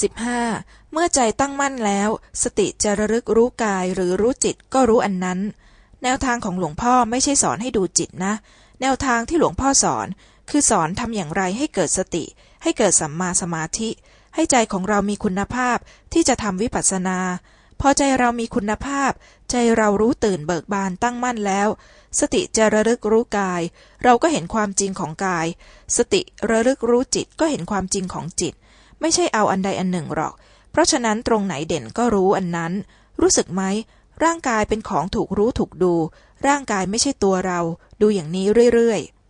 15. เมื่อใจตั้งมั่นแล้ว สติจะระลึกรู้กายหรือรู้จิตก็รู้อันนั้น แนวทางของหลวงพ่อไม่ใช่สอนให้ดูจิตนะ แนวทางที่หลวงพ่อสอน คือสอนทำอย่างไรให้เกิดสติ ให้เกิดสัมมาสมาธิ ให้ใจของเรามีคุณภาพที่จะทำวิปัสสนา พอใจเรามีคุณภาพ ใจเรารู้ตื่นเบิกบานตั้งมั่นแล้ว สติจะระลึกรู้กาย เราก็เห็นความจริงของกาย สติระลึกรู้จิตก็เห็นความจริงของจิต ไม่ใช่เอาอันใดอันหนึ่งหรอก เพราะฉะนั้นตรงไหนเด่นก็รู้อันนั้น รู้สึกไหม ร่างกายเป็นของถูกรู้ถูกดู ร่างกายไม่ใช่ตัวเรา ดูอย่างนี้เรื่อยๆ